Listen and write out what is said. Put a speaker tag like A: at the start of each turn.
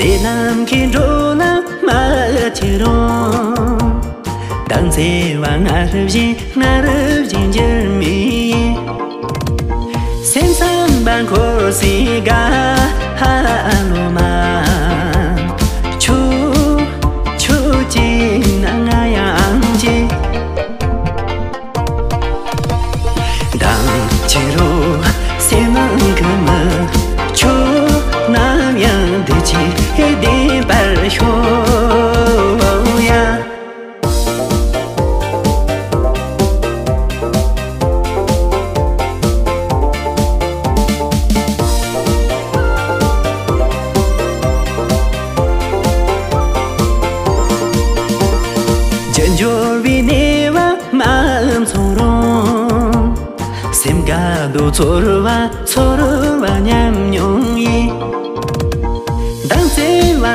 A: ཚཚང བྱིས བྱེ བྱེ du tsorwa tsorwa nyam nyongyi dangzi wa